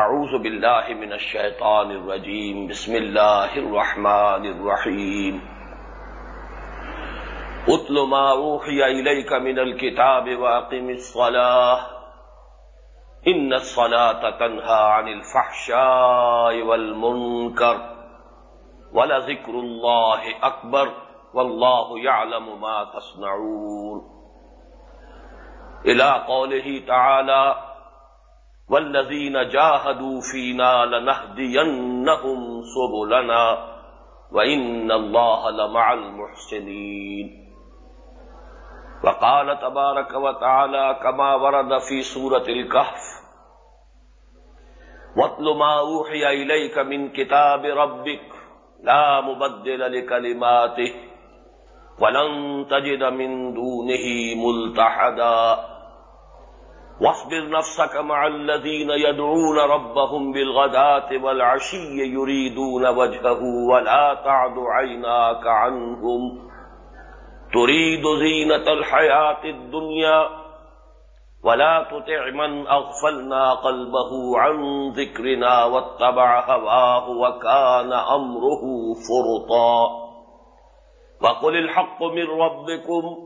اعوذ باللہ من الشیطان الرجیم بسم اللہ الرحمن الرحیم اتل ما اوحی الیک من الكتاب واقم الصلاة. ان الصلاة تنہا عن الفحشاء والمنکر ولذکر اللہ اکبر واللہ يعلم ما تصنعون. الى قوله تعالی والذین جاہدوا فینا لنہدینہم سبلنا وإن الله لمع المحسنين. وقال تبارك وتعالى كما ورد في سورة الكهف واتل ما أوحي إليك من كتاب ربك لا مبدل لكلماته ولن تجد من دونه ملتحدا. واصبر نفسك مع الذين يدعون ربهم بالغداة والعشي يريدون وجهه ولا تعد عيناك عنهم. تريد زينة الحياة الدنيا ولا تطع من أغفلنا قلبه عن ذكرنا واتبع هواه وكان أمره فرطا. وقل الحق من ربكم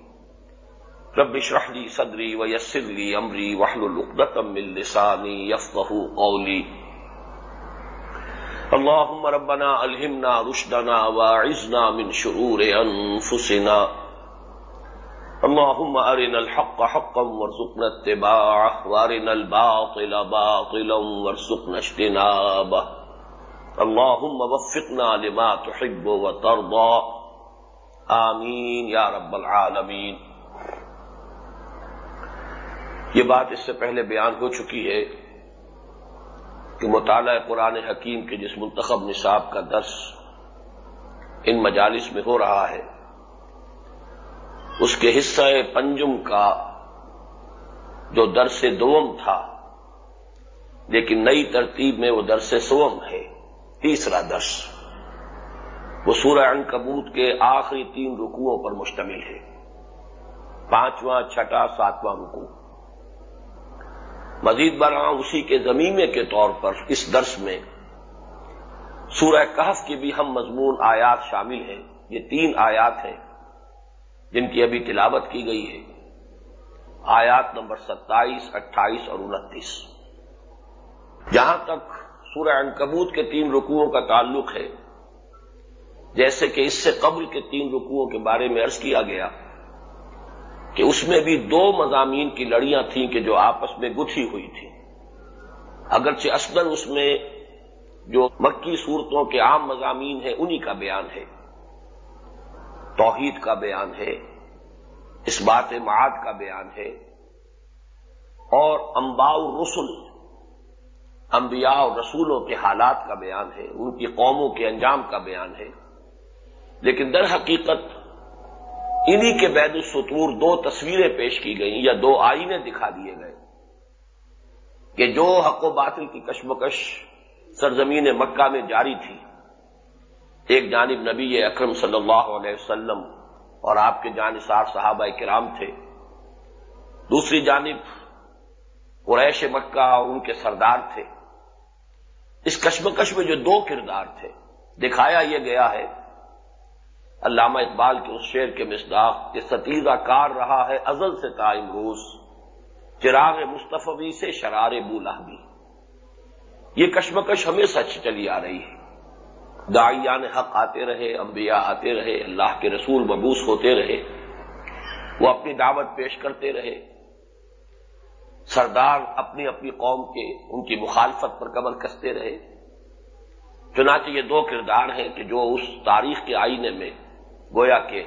رب اشرح لي صدري ويسر لي امري واحلل عقدة من لساني يفقهوا قولي. اللهم ربنا الهمنا رشدنا واعذنا من شرور انفسنا اللهم ارنا الحق حقا وارزقنا اتباعه وارنا الباطل باطلا وارزقنا اجتنابه. اللهم وفقنا لما تحب وترضى. آمين يا رب العالمين. یہ بات اس سے پہلے بیان ہو چکی ہے کہ مطالعہ قرآن حکیم کے جس منتخب نصاب کا درس ان مجالس میں ہو رہا ہے، اس کے حصہ پنجم کا جو درس دوم تھا، لیکن نئی ترتیب میں وہ درس سوم ہے، تیسرا درس۔ وہ سورہ کبوت کے آخری تین رکوؤں پر مشتمل ہے۔ پانچواں، چھٹا، ساتواں رکو مزید برآں اسی کے زمینے کے طور پر اس درس میں سورہ کہف کی بھی ہم مضمون آیات شامل ہیں۔ یہ تین آیات ہیں جن کی ابھی تلاوت کی گئی ہے۔ آیات نمبر ستائیس، اٹھائیس اور انتیس۔ جہاں تک سورہ انکبوت کے تین رکوؤں کا تعلق ہے، جیسے کہ اس سے قبل کے تین رکوؤں کے بارے میں عرض کیا گیا کہ اس میں بھی دو مضامین کی لڑیاں تھیں کہ جو آپس میں گتھی ہوئی تھیں۔ اگرچہ اصل اس میں جو مکی صورتوں کے عام مضامین ہیں، انہی کا بیان ہے۔ توحید کا بیان ہے۔ اس بات معاد کا بیان ہے۔ اور امباء رسول انبیاء اور رسولوں کے حالات کا بیان ہے۔ ان کی قوموں کے انجام کا بیان ہے۔ لیکن در حقیقت انہی کے بید السطور دو تصویریں پیش کی گئیں یا دو آئینے دکھا دیے گئے کہ جو حق و باطل کی کشمکش سرزمین مکہ میں جاری تھی، ایک جانب نبی اکرم صلی اللہ علیہ وسلم اور آپ کے جانصار صحابہ کرام تھے، دوسری جانب قریش مکہ اور ان کے سردار تھے۔ اس کشمکش میں جو دو کردار تھے، دکھایا یہ گیا ہے علامہ اقبال کے اس شعر کے مصداق یہ ستیزہ کار رہا ہے ازل سے تائم روز، چراغ مصطفی سے شرار بولا بھی یہ کشمکش ہمیں سچ چلی آ رہی ہے۔ دائیان حق آتے رہے، انبیاء آتے رہے، اللہ کے رسول مبوس ہوتے رہے۔ وہ اپنی دعوت پیش کرتے رہے۔ سردار اپنی اپنی قوم کے ان کی مخالفت پر قبل کستے رہے۔ چنانچہ یہ دو کردار ہیں کہ جو اس تاریخ کے آئینے میں گویا کہ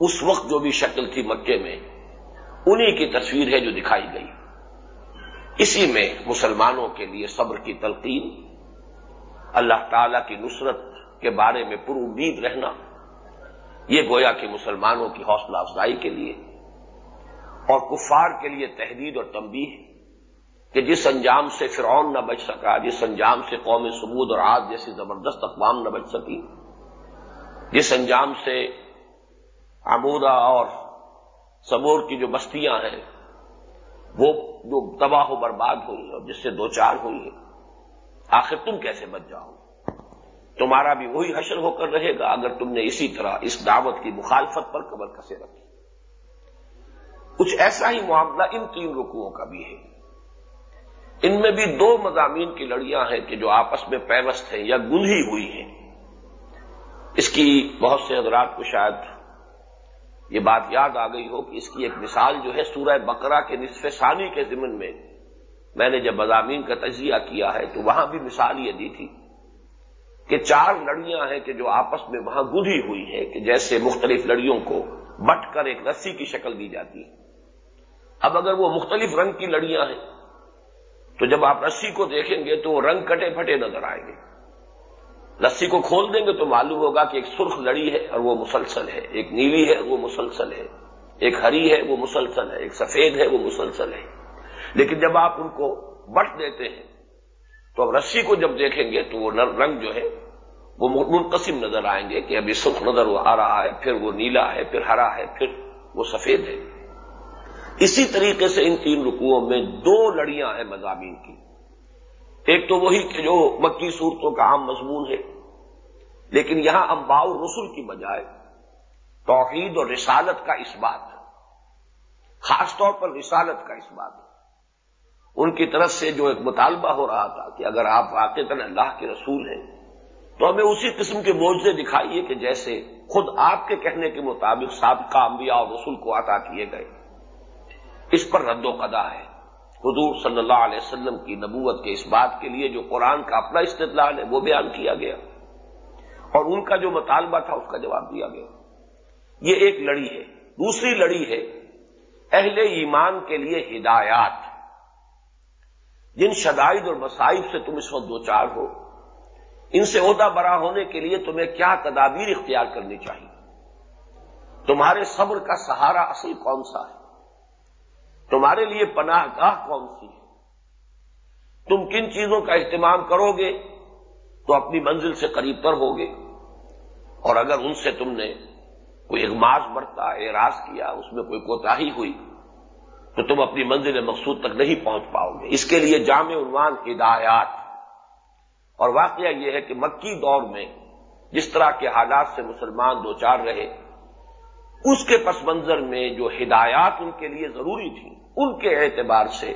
اس وقت جو بھی شکل تھی مکے میں، انہی کی تصویر ہے جو دکھائی گئی۔ اسی میں مسلمانوں کے لیے صبر کی تلقین، اللہ تعالی کی نصرت کے بارے میں پر امید رہنا، یہ گویا کہ مسلمانوں کی حوصلہ افزائی کے لیے اور کفار کے لیے تحدید اور تنبیہ کہ جس انجام سے فرعون نہ بچ سکا، جس انجام سے قوم سبود اور آج جیسی زبردست اقوام نہ بچ سکی جس انجام سے آمودہ اور سبور کی جو بستیاں ہیں، وہ جو تباہ و برباد ہوئی اور جس سے دو چار ہوئی ہے آخر تم کیسے بچ جاؤ تمہارا بھی وہی حشر ہو کر رہے گا اگر تم نے اسی طرح اس دعوت کی مخالفت پر قبر کسے رکھی۔ کچھ ایسا ہی معاملہ ان تین رکوؤں کا بھی ہے۔ ان میں بھی دو مضامین کی لڑیاں ہیں کہ جو آپس میں پیوست ہیں یا گندھی ہوئی ہیں۔ اس کی بہت سے حضرات کو شاید یہ بات یاد آ گئی ہو کہ اس کی ایک مثال جو ہے سورہ بقرہ کے نصف ثانی کے ضمن میں میں نے جب مضامین کا تجزیہ کیا ہے تو وہاں بھی مثال یہ دی تھی کہ چار لڑیاں ہیں کہ جو آپس میں وہاں گندھی ہوئی ہیں کہ جیسے مختلف لڑیوں کو بٹ کر ایک رسی کی شکل دی جاتی ہے۔ اب اگر وہ مختلف رنگ کی لڑیاں ہیں تو جب آپ رسی کو دیکھیں گے تو وہ رنگ کٹے پھٹے نظر آئیں گے۔ رسی کو کھول دیں گے تو معلوم ہوگا کہ ایک سرخ لڑی ہے اور وہ مسلسل ہے۔ ایک نیلی ہے، وہ مسلسل ہے۔ ایک ہری ہے، وہ مسلسل ہے۔ ایک سفید ہے، وہ مسلسل ہے۔ لیکن جب آپ ان کو بٹ دیتے ہیں، تو اب رسی کو جب دیکھیں گے تو وہ رنگ جو ہے، وہ منقسم نظر آئیں گے کہ ابھی سرخ نظر آ رہا ہے، پھر وہ نیلا ہے، پھر ہرا ہے، پھر وہ سفید ہے۔ اسی طریقے سے ان تین رکوؤں میں دو لڑیاں ہیں مضامین کی۔ ایک تو وہی کہ جو مکی صورتوں کا عام مضمون ہے، لیکن یہاں امباؤ رسول کی بجائے توحید اور رسالت کا اس بات خاص طور پر رسالت کا اس بات ان کی طرف سے جو ایک مطالبہ ہو رہا تھا کہ اگر آپ واقع اللہ کے رسول ہیں، تو ہمیں اسی قسم کے موضے دکھائیے کہ جیسے خود آپ کے کہنے کے مطابق سابقہ انبیاء اور رسول کو عطا کیے گئے۔ اس پر رد و قدا ہے۔ حضور صلی اللہ علیہ وسلم کی نبوت کے اس بات کے لیے جو قرآن کا اپنا استدلال ہے، وہ بیان کیا گیا۔ اور ان کا جو مطالبہ تھا، اس کا جواب دیا گیا۔ یہ ایک لڑی ہے۔ دوسری لڑی ہے اہل ایمان کے لیے ہدایات۔ جن شدائد اور مسائب سے تم اس وقت دو چار ہو، ان سے عہدہ برا ہونے کے لیے تمہیں کیا تدابیر اختیار کرنی چاہیے؟ تمہارے صبر کا سہارا اصل کون سا ہے؟ تمہارے لیے پناہ گاہ کون سی ہے؟ تم کن چیزوں کا اہتمام کرو گے تو اپنی منزل سے قریب تر ہوگے۔ اور اگر ان سے تم نے کوئی اغماز برتا، اعراض کیا، اس میں کوئی کوتاہی ہوئی، تو تم اپنی منزل مقصود تک نہیں پہنچ پاؤ گے۔ اس کے لیے جامع عنوان ہدایات۔ اور واقعہ یہ ہے کہ مکی دور میں جس طرح کے حالات سے مسلمان دو چار رہے اس کے پس منظر میں جو ہدایات ان کے لیے ضروری تھیں، ان کے اعتبار سے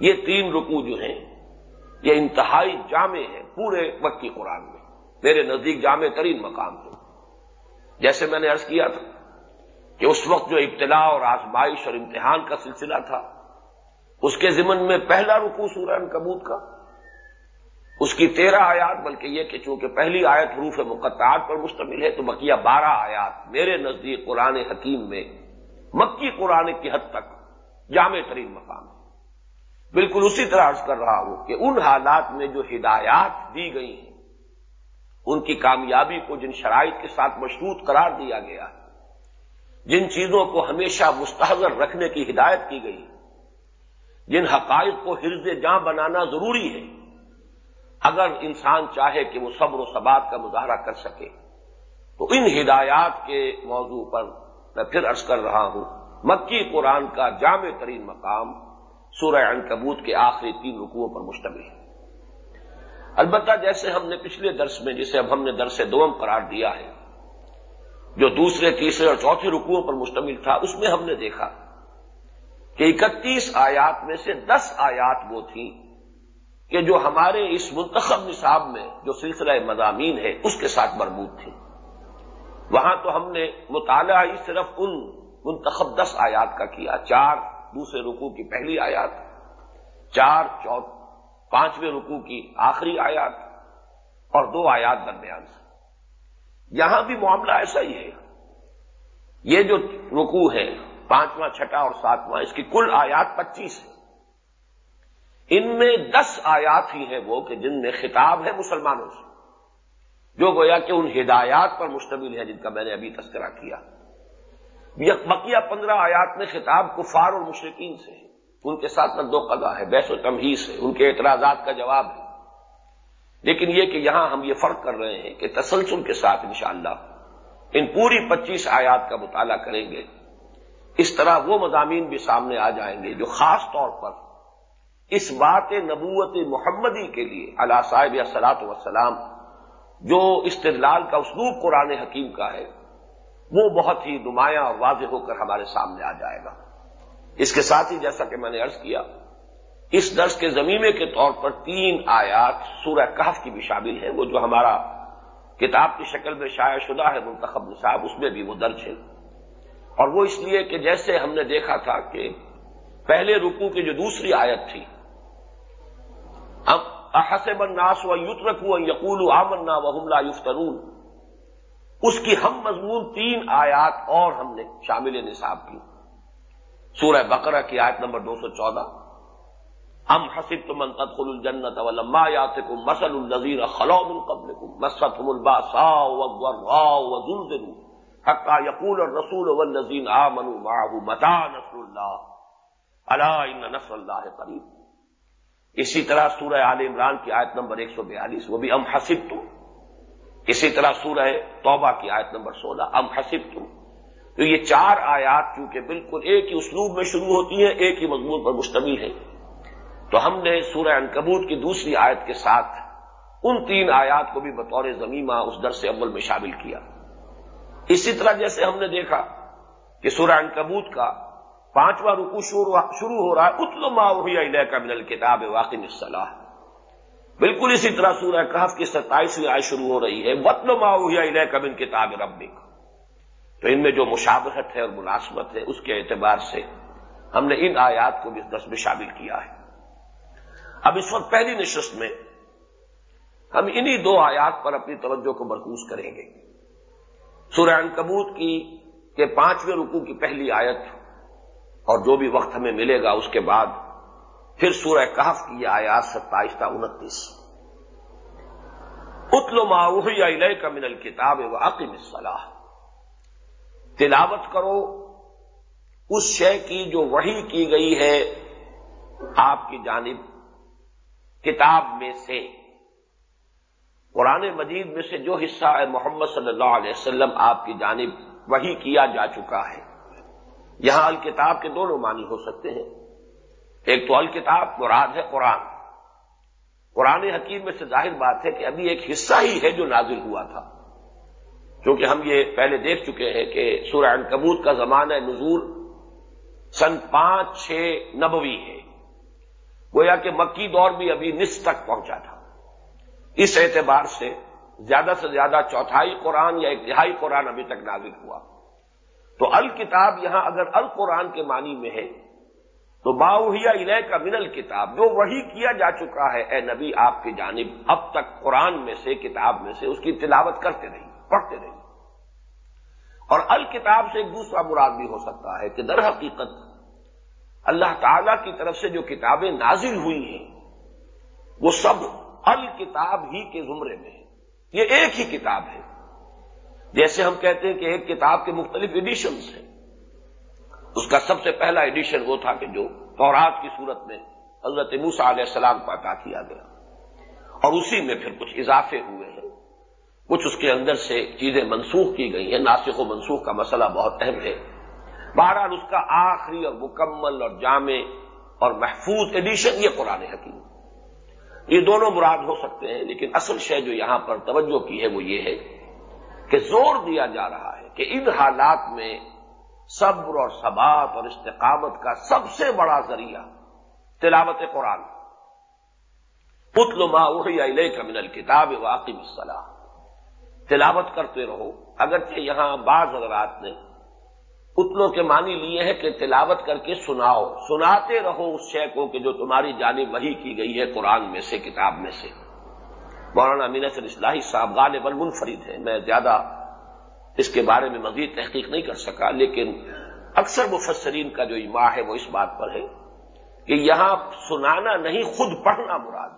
یہ تین رکو جو ہیں، یہ انتہائی جامع ہیں پورے مکی قرآن میں، میرے نزدیک جامع ترین مقام ہے جیسے میں نے ارض کیا تھا کہ اس وقت جو ابتلا اور آزمائش اور امتحان کا سلسلہ تھا، اس کے ضمن میں پہلا رکو سورہ کبوت کا اس کی تیرہ آیات، بلکہ یہ کہ چونکہ پہلی آیت حروف مقطعات پر مشتمل ہے، تو بقیہ بارہ آیات میرے نزدیک قرآن حکیم میں، مکی قرآن کی حد تک جامع ترین مقام ہے۔ بالکل اسی طرح عرض کر رہا ہوں کہ ان حالات میں جو ہدایات دی گئی ہیں، ان کی کامیابی کو جن شرائط کے ساتھ مشروط قرار دیا گیا جن چیزوں کو ہمیشہ مستحضر رکھنے کی ہدایت کی گئی جن حقائق کو حرز جاں بنانا ضروری ہے اگر انسان چاہے کہ وہ صبر و ثبات کا مظاہرہ کر سکے، تو ان ہدایات کے موضوع پر میں پھر عرض کر رہا ہوں۔ مکی قرآن کا جامع ترین مقام سورہ عنکبوت کے آخری تین رکوعوں پر مشتمل ہے۔ البتہ جیسے ہم نے پچھلے درس میں، جسے اب ہم نے درس دوم قرار دیا ہے، جو دوسرے، تیسرے اور چوتھے رکوعوں پر مشتمل تھا، اس میں ہم نے دیکھا کہ اکتیس آیات میں سے دس آیات وہ تھیں کہ جو ہمارے اس منتخب نصاب میں جو سلسلہ مضامین ہے، اس کے ساتھ مربوط تھی وہاں تو ہم نے مطالعہ ہی صرف ان منتخب دس آیات کا کیا۔ چار دوسرے رکوع کی پہلی آیات، چار چو پانچویں رکوع کی آخری آیات، اور دو آیات درمیان سے۔ یہاں بھی معاملہ ایسا ہی ہے۔ یہ جو رکوع ہے، پانچواں، چھٹا اور ساتواں، اس کی کل آیات پچیس ہے۔ ان میں دس آیات ہی ہیں وہ کہ جن میں خطاب ہے مسلمانوں سے، جو گویا کہ ان ہدایات پر مشتمل ہے جن کا میں نے ابھی تذکرہ کیا۔ بقیہ پندرہ آیات میں خطاب کفار اور مشرقین سے ہے ان کے ساتھ دو قضا ہے بیس و تمہیز ہے ان کے اعتراضات کا جواب ہے۔ لیکن یہ کہ یہاں ہم یہ فرق کر رہے ہیں کہ تسلسل کے ساتھ انشاءاللہ ان پوری پچیس آیات کا مطالعہ کریں گے۔ اس طرح وہ مضامین بھی سامنے آ جائیں گے جو خاص طور پر اس بات نبوت محمدی کے لیے اللہ صاحب یا سلاط وسلام جو استدلال کا اسلوب قرآن حکیم کا ہے، وہ بہت ہی نمایاں اور واضح ہو کر ہمارے سامنے آ جائے گا۔ اس کے ساتھ ہی جیسا کہ میں نے عرض کیا، اس درس کے زمینے کے طور پر تین آیات سورہ کہف کی بھی شامل ہیں۔ وہ جو ہمارا کتاب کی شکل میں شائع شدہ ہے، منتخب نصاب، اس میں بھی وہ درج ہے اور وہ اس لیے کہ جیسے ہم نے دیکھا تھا کہ پہلے رکو کی جو دوسری آیت تھی اب احسب الناس و یوت رکھوں یقول آمنا و حملہ یفترون۔ اس کی ہم مضمون تین آیات اور ہم نے شامل نصاب کی۔ سورہ بقرہ کی آیت نمبر دو سو چودہ۔ ام حسب تم تدخل الجنت ولما یاتکم مسل النذیر خلو من قبلکم مستهم الباساء والضراء وزلزلوا حتى يقول الرسول والذين آمنوا معه متى نصر الله الا ان نصر الله قریب۔ اسی طرح سورہ آل عمران کی آیت نمبر ایک سو بیالیس، وہ بھی ام حسب تم اسی طرح سورہ توبہ کی آیت نمبر سولہ، ام حسب تم تو یہ چار آیات چونکہ بالکل ایک ہی اسلوب میں شروع ہوتی ہیں، ایک ہی مضمون پر مشتمل ہے تو ہم نے سورہ انکبوت کی دوسری آیت کے ساتھ ان تین آیات کو بھی بطور زمیمہ اس در سے اول میں شامل کیا۔ اسی طرح جیسے ہم نے دیکھا کہ سورہ انکبوت کا پانچواں رکو شروع ہو رہا ہے۔ اتل ماحول کا من الکتاب واقع صلاح بالکل اسی طرح سورہ کہف کی ستائیسویں آئے شروع ہو رہی ہے۔ وطل ماحول کا من کتاب ربک۔ تو ان میں جو مشابہت ہے اور مناسبت ہے، اس کے اعتبار سے ہم نے ان آیات کو بھی دس میں شامل کیا ہے۔ اب اس وقت پہلی نشست میں ہم انہی دو آیات پر اپنی توجہ کو مرکوز کریں گے۔ سورہ کبوت کی کے پانچویں رکو کی پہلی آیت اور جو بھی وقت ہمیں ملے گا اس کے بعد پھر سورہ کہف کی یہ آیات ستائیس تا انتیس اتل معاویہ کا من الکتاب و عقیم صلاح تلاوت کرو، اس شے کی جو وہی کی گئی ہے آپ کی جانب، کتاب میں سے۔ قرآن مجید میں سے جو حصہ ہے محمد صلی اللہ علیہ وسلم آپ کی جانب وہی کیا جا چکا ہے۔ یہاں الکتاب کے دونوں معنی ہو سکتے ہیں۔ ایک تو الکتاب، مراد ہے قرآن۔ قرآن حکیم میں سے ظاہر بات ہے کہ ابھی ایک حصہ ہی ہے جو نازل ہوا تھا۔ کیونکہ ہم یہ پہلے دیکھ چکے ہیں کہ سورہ کبوت کا زمانہ نزول سن پانچ چھ نبوی ہے۔ گویا کہ مکی دور بھی ابھی نصف تک پہنچا تھا۔ اس اعتبار سے زیادہ سے زیادہ چوتھائی قرآن یا انتہائی قرآن ابھی تک نازل ہوا۔ تو الکتاب یہاں اگر القرآن کے معنی میں ہے، تو باؤیا الہ کا من الکتاب، جو وہی کیا جا چکا ہے، اے نبی آپ کی جانب، اب تک قرآن میں سے، کتاب میں سے اس کی تلاوت کرتے رہی پڑھتے رہیے۔ اور الکتاب سے ایک دوسرا مراد بھی ہو سکتا ہے کہ در حقیقت اللہ تعالی کی طرف سے جو کتابیں نازل ہوئی ہیں، وہ سب الکتاب ہی کے زمرے میں ہیں۔ یہ ایک ہی کتاب ہے۔ جیسے ہم کہتے ہیں کہ ایک کتاب کے مختلف ایڈیشنز ہیں۔ اس کا سب سے پہلا ایڈیشن وہ تھا کہ جو تورات کی صورت میں حضرت موسا علیہ السلام کو عطا کیا گیا۔ اور اسی میں پھر کچھ اضافے ہوئے ہیں۔ کچھ اس کے اندر سے چیزیں منسوخ کی گئی ہیں۔ ناسخ و منسوخ کا مسئلہ بہت اہم ہے۔ بہرحال اس کا آخری اور مکمل اور جامع اور محفوظ ایڈیشن یہ قرآن حکیم۔ یہ دونوں مراد ہو سکتے ہیں، لیکن اصل شے جو یہاں پر توجہ کی ہے وہ یہ ہے کہ زور دیا جا رہا ہے کہ ان حالات میں صبر اور ثبات اور استقامت کا سب سے بڑا ذریعہ تلاوت قرآن۔ پتل وہی علیہ کا من الکتاب واقعی صلاح تلاوت کرتے رہو۔ اگرچہ یہاں بعض حضرات نے اتلو کے معنی لیے ہیں کہ تلاوت کر کے سناؤ۔ سناتے رہو اس شے کو کہ جو تمہاری جانب وہی کی گئی ہے قرآن میں سے، کتاب میں سے۔ مولانا امین سر اصلاحی صاحب غالب منفرد ہے میں زیادہ اس کے بارے میں مزید تحقیق نہیں کر سکا، لیکن اکثر مفسرین کا جو ایما ہے وہ اس بات پر ہے کہ یہاں سنانا نہیں، خود پڑھنا مراد۔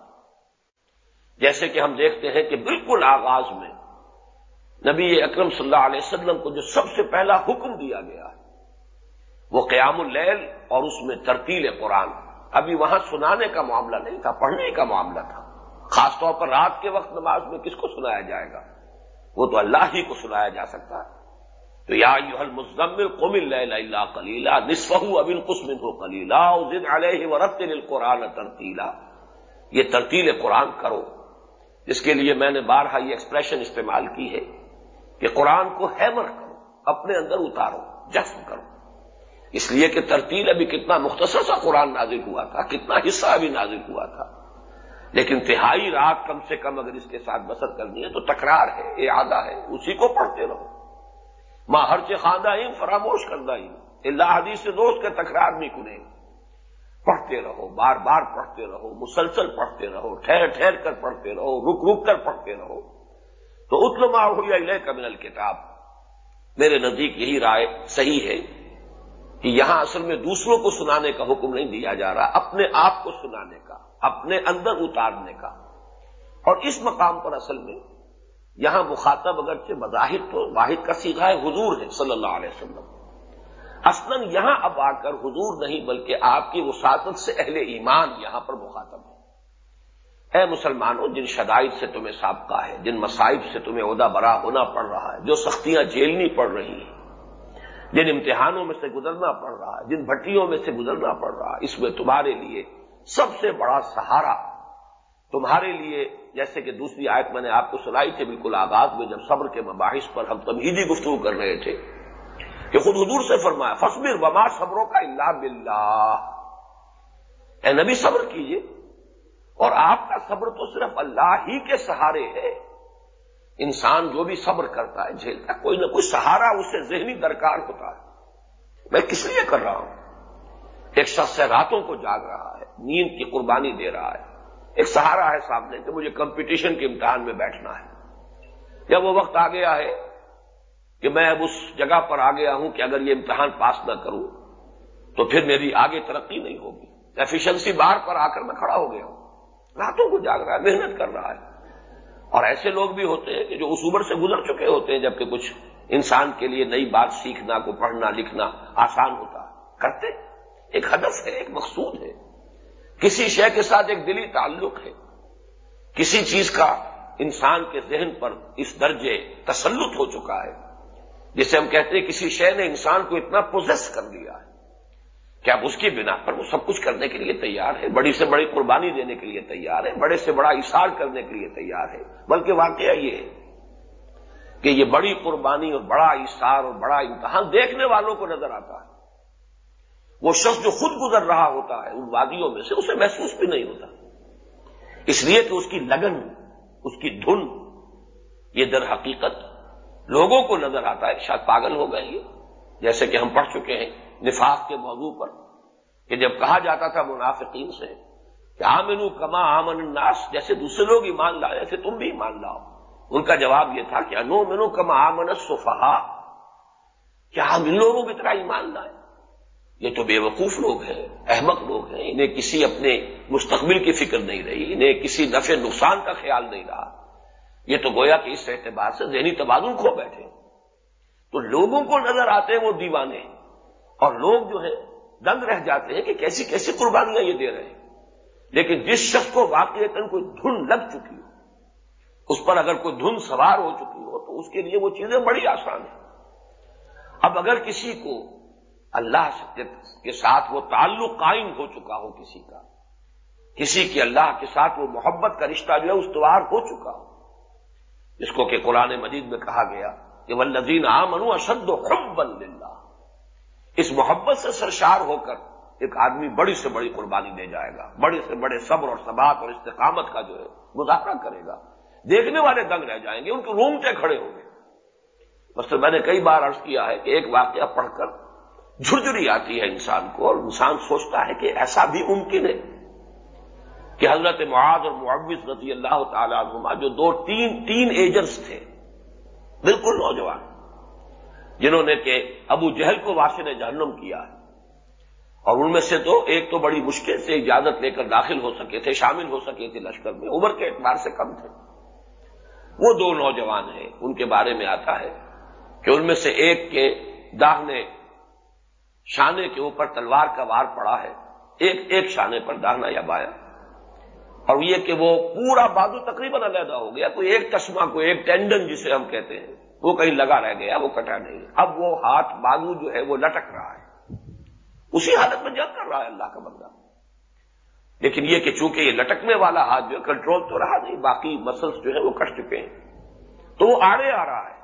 جیسے کہ ہم دیکھتے ہیں کہ بالکل آغاز میں نبی اکرم صلی اللہ علیہ وسلم کو جو سب سے پہلا حکم دیا گیا ہے، وہ قیام اللیل اور اس میں ترتیل قرآن۔ ابھی وہاں سنانے کا معاملہ نہیں تھا، پڑھنے کا معاملہ تھا۔ خاص طور پر رات کے وقت نماز میں کس کو سنایا جائے گا؟ وہ تو اللہ ہی کو سنایا جا سکتا ہے۔ تو یا مزمل قم اللہ کلیلہ نصف ابن قسم ہو کلیلہ علیہ ورت قرآن ترتیلا۔ یہ ترتیل قرآن کرو۔ جس کے لیے میں نے بارہا یہ ایکسپریشن استعمال کی ہے کہ قرآن کو ہیمر کرو، اپنے اندر اتارو، جذب کرو۔ اس لیے کہ ترتیل ابھی کتنا مختصر سا قرآن نازل ہوا تھا، کتنا حصہ ابھی نازل ہوا تھا۔ لیکن تہائی رات کم سے کم اگر اس کے ساتھ بسر کرنی ہے تو تکرار ہے یہ آدھا ہے، اسی کو پڑھتے رہو۔ ماں ہر سے خاندہ ہی فراموش کردہ ہی اللہ حدیث سے دوست کا تکرار نہیں کنے۔ پڑھتے رہو، بار بار پڑھتے رہو، مسلسل پڑھتے رہو، ٹھہر ٹھہر کر پڑھتے رہو، رک رک کر پڑھتے رہو۔ تو اتلما ہوئی لیے کمن الکتاب۔ میرے نزدیک یہی رائے صحیح ہے کہ یہاں اصل میں دوسروں کو سنانے کا حکم نہیں دیا جا رہا، اپنے آپ کو سنانے کا۔ اپنے اندر اتارنے کا۔ اور اس مقام پر اصل میں یہاں مخاطب اگرچہ مظاہر تو واحد کا سیکھا ہے، حضور ہے صلی اللہ علیہ وسلم۔ اصلاً یہاں اب آ کر حضور نہیں بلکہ آپ کی وساطت سے اہل ایمان یہاں پر مخاطب ہے اے مسلمانوں، جن شدائد سے تمہیں سابقہ ہے، جن مصائب سے تمہیں عہدہ برا ہونا پڑ رہا ہے، جو سختیاں جیلنی پڑ رہی ہیں، جن امتحانوں میں سے گزرنا پڑ رہا ہے، جن بھٹیوں میں سے گزرنا پڑ رہا ہے، اس میں تمہارے لیے سب سے بڑا سہارا تمہارے لیے، جیسے کہ دوسری آیت میں نے آپ کو سنائی تھی بالکل آغاز میں، جب صبر کے مباحث پر ہم تمہیدی گفتگو کر رہے تھے کہ خود حضور سے فرمایا فصبر وما صبروں کا اللہ بلّہ اے نبی، صبر کیجیے اور آپ کا صبر تو صرف اللہ ہی کے سہارے ہے۔ انسان جو بھی صبر کرتا ہے، جھیلتا ہے، کوئی نہ کوئی سہارا اسے ذہنی درکار ہوتا ہے۔ میں کس لیے کر رہا ہوں؟ ایک شخص راتوں کو جاگ رہا ہے۔ نیند کی قربانی دے رہا ہے۔ ایک سہارا ہے سامنے کہ مجھے کمپٹیشن کے امتحان میں بیٹھنا ہے۔ جب وہ وقت آ گیا ہے کہ میں اب اس جگہ پر آ گیا ہوں کہ اگر یہ امتحان پاس نہ کروں تو پھر میری آگے ترقی نہیں ہوگی۔ ایفیشنسی بار پر آ کر میں کھڑا ہو گیا ہوں۔ راتوں کو جاگ رہا ہے، محنت کر رہا ہے۔ اور ایسے لوگ بھی ہوتے ہیں کہ جو اس عمر سے گزر چکے ہوتے ہیں، جبکہ کچھ انسان کے لیے نئی بات سیکھنا کو پڑھنا لکھنا آسان ہوتا ہے۔ کرتے، ایک ہدف ہے، ایک مقصود ہے۔ کسی شے کے ساتھ ایک دلی تعلق ہے، کسی چیز کا انسان کے ذہن پر اس درجے تسلط ہو چکا ہے، جسے ہم کہتے ہیں کسی شے نے انسان کو اتنا پوزیس کر دیا ہے کہ اب اس کی بنا پر وہ سب کچھ کرنے کے لیے تیار ہے بڑی سے بڑی قربانی دینے کے لیے تیار ہے بڑے سے بڑا اشار کرنے کے لیے تیار ہے بلکہ واقعہ یہ ہے کہ یہ بڑی قربانی اور بڑا اشار اور بڑا امتحان دیکھنے والوں کو نظر آتا ہے۔ وہ شخص جو خود گزر رہا ہوتا ہے ان وادیوں میں سے، اسے محسوس بھی نہیں ہوتا۔ اس لیے کہ اس کی لگن، اس کی دھن، یہ در حقیقت لوگوں کو نظر آتا ہے۔ شاید پاگل ہو گئے یہ۔ جیسے کہ ہم پڑھ چکے ہیں نفاق کے موضوع پر کہ جب کہا جاتا تھا منافقین سے کہ آمنو کما آمن الناس، جیسے دوسرے لوگ ایمان لائے، ایسے تم بھی ایمان لاؤ۔ ان کا جواب یہ تھا کہ انو منو کما آمن صفحا کیا ہم ان لوگوں کی طرح ایمان لائے؟ یہ تو بے وقوف لوگ ہیں، احمق لوگ ہیں، انہیں کسی اپنے مستقبل کی فکر نہیں رہی، انہیں کسی نفع نقصان کا خیال نہیں رہا۔ یہ تو گویا کہ اس اعتبار سے ذہنی تبادل کھو بیٹھے۔ تو لوگوں کو نظر آتے ہیں وہ دیوانے، اور لوگ جو ہے دنگ رہ جاتے ہیں کہ کیسی کیسی قربانیاں یہ دے رہے ہیں۔ لیکن جس شخص کو واقع کوئی دھن لگ چکی ہو، اس پر اگر کوئی دھن سوار ہو چکی ہو، تو اس کے لیے وہ چیزیں بڑی آسان ہیں۔ اب اگر کسی کو اللہ کے ساتھ وہ تعلق قائم ہو چکا ہو کسی کا، کسی کی اللہ کے ساتھ وہ محبت کا رشتہ جو ہے استوار ہو چکا ہو۔ جس کو کہ قرآن مجید میں کہا گیا کہ ولزین آمنو اشد و اللہ اس محبت سے سرشار ہو کر ایک آدمی بڑی سے بڑی قربانی دے جائے گا، بڑے سے بڑے صبر اور ثبات اور استقامت کا جو ہے مظاہرہ کرے گا۔ دیکھنے والے دنگ رہ جائیں گے، ان کے رومٹے کھڑے ہوں گے۔ بس میں نے کئی بار عرض کیا ہے کہ ایک واقعہ پڑھ کر جھرجری آتی ہے انسان کو اور انسان سوچتا ہے کہ ایسا بھی ممکن ہے کہ حضرت معاذ اور معوض رضی اللہ تعالی عنہما جو دو تین تین ایجنٹس تھے، بالکل نوجوان، جنہوں نے کہ ابو جہل کو واشن جہنم کیا ہے۔ اور ان میں سے تو ایک تو بڑی مشکل سے اجازت لے کر داخل ہو سکے تھے، شامل ہو سکے تھے لشکر میں، عمر کے اعتبار سے کم تھے۔ وہ دو نوجوان ہیں، ان کے بارے میں آتا ہے کہ ان میں سے ایک کے داہنے شانے کے اوپر تلوار کا وار پڑا ہے، ایک ایک شانے پر داہنا یا بایا۔ اور یہ کہ وہ پورا بازو تقریباً علیحدہ ہو گیا، کوئی ایک چشمہ کو ایک ٹینڈن جسے ہم کہتے ہیں، وہ کہیں لگا رہ گیا، وہ کٹا نہیں۔ اب وہ ہاتھ بازو جو ہے وہ لٹک رہا ہے۔ اسی حالت میں جنگ کر رہا ہے اللہ کا بندہ۔ لیکن یہ کہ چونکہ یہ لٹکنے والا ہاتھ جو ہے کنٹرول تو رہا نہیں، باقی مسلس جو ہے وہ کٹ چکے ہیں۔ تو وہ آڑے آ رہا ہے۔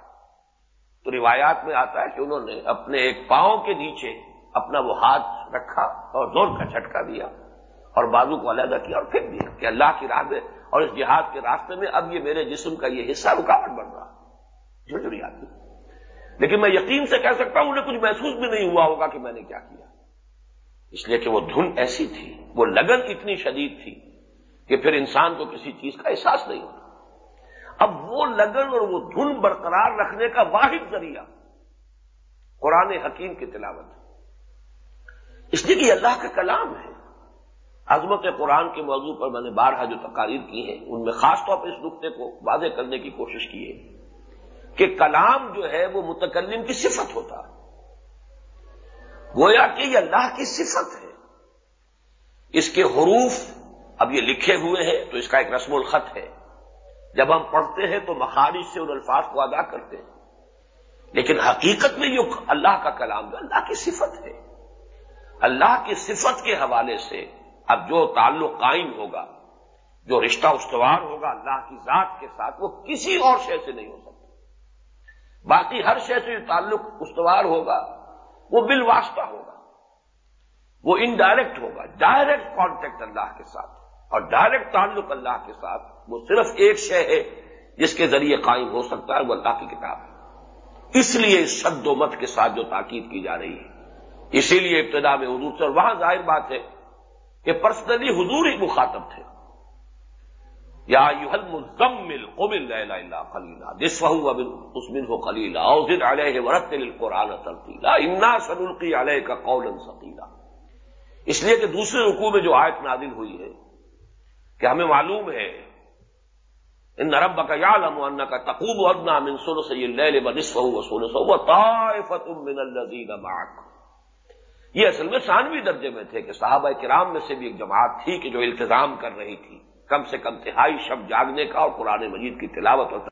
تو روایات میں آتا ہے کہ انہوں نے اپنے ایک پاؤں کے نیچے اپنا وہ ہاتھ رکھا اور زور کا جھٹکا دیا اور بازو کو علیحدہ کیا اور پھینک دیا کہ اللہ کی راہ میں اور اس جہاد کے راستے میں اب یہ میرے جسم کا یہ حصہ رکاوٹ بن رہا جھجھری آتی۔ لیکن میں یقین سے کہہ سکتا ہوں انہیں کچھ محسوس بھی نہیں ہوا ہوگا کہ میں نے کیا کیا۔ اس لیے کہ وہ دھن ایسی تھی، وہ لگن اتنی شدید تھی کہ پھر انسان کو کسی چیز کا احساس نہیں ہوتا۔ اب وہ لگن اور وہ دھن برقرار رکھنے کا واحد ذریعہ قرآن حکیم کی تلاوت اس لیے کہ اللہ کا کلام ہے۔ عظمت قرآن کے موضوع پر میں نے بارہا جو تقاریر کی ہیں، ان میں خاص طور پر اس نقطے کو واضح کرنے کی کوشش کی ہے کہ کلام جو ہے وہ متکلم کی صفت ہوتا ہے۔ گویا کہ یہ اللہ کی صفت ہے۔ اس کے حروف اب یہ لکھے ہوئے ہیں تو اس کا ایک رسم الخط ہے۔ جب ہم پڑھتے ہیں تو مخارج سے ان الفاظ کو ادا کرتے ہیں۔ لیکن حقیقت میں یہ اللہ کا کلام جو اللہ کی صفت ہے۔ اللہ کی صفت کے حوالے سے اب جو تعلق قائم ہوگا، جو رشتہ استوار ہوگا اللہ کی ذات کے ساتھ، وہ کسی اور شے سے نہیں ہو سکتا۔ باقی ہر شے سے جو تعلق استوار ہوگا، وہ بل واسطہ ہوگا۔ وہ انڈائریکٹ ہوگا۔ ڈائریکٹ کانٹیکٹ اللہ کے ساتھ۔ اور ڈائریکٹ تعلق اللہ کے ساتھ، وہ صرف ایک شے ہے جس کے ذریعے قائم ہو سکتا ہے، وہ اللہ کی کتاب ہے۔ اس لیے اس شد و مت کے ساتھ جو تاکید کی جا رہی ہے۔ اسی لیے ابتدا میں اردو سے، اور وہاں ظاہر بات ہے کہ پرسنلی حضور ہی مخاطب تھے۔ یا یو حل مزمل قبل خلیلا جس وحو اسمن ہو خلیلا اوزد علیہ ورت قرآن ترتیلا انا سنلقی علیہ کا قول سکیلا اس لیے کہ دوسرے رکوع میں جو آیت نادل ہوئی ہے کہ ہمیں معلوم ہے، ان نرب کا یا لم کا تقوب ادنا من سن سی لے بنسف و سن سو طائفت من الذین معک۔ یہ اصل میں ثانوی درجے میں تھے کہ صحابہ کرام میں سے بھی ایک جماعت تھی کہ جو التظام کر رہی تھی۔ کم سے کم تہائی شب جاگنے کا اور قرآن مجید کی تلاوت اور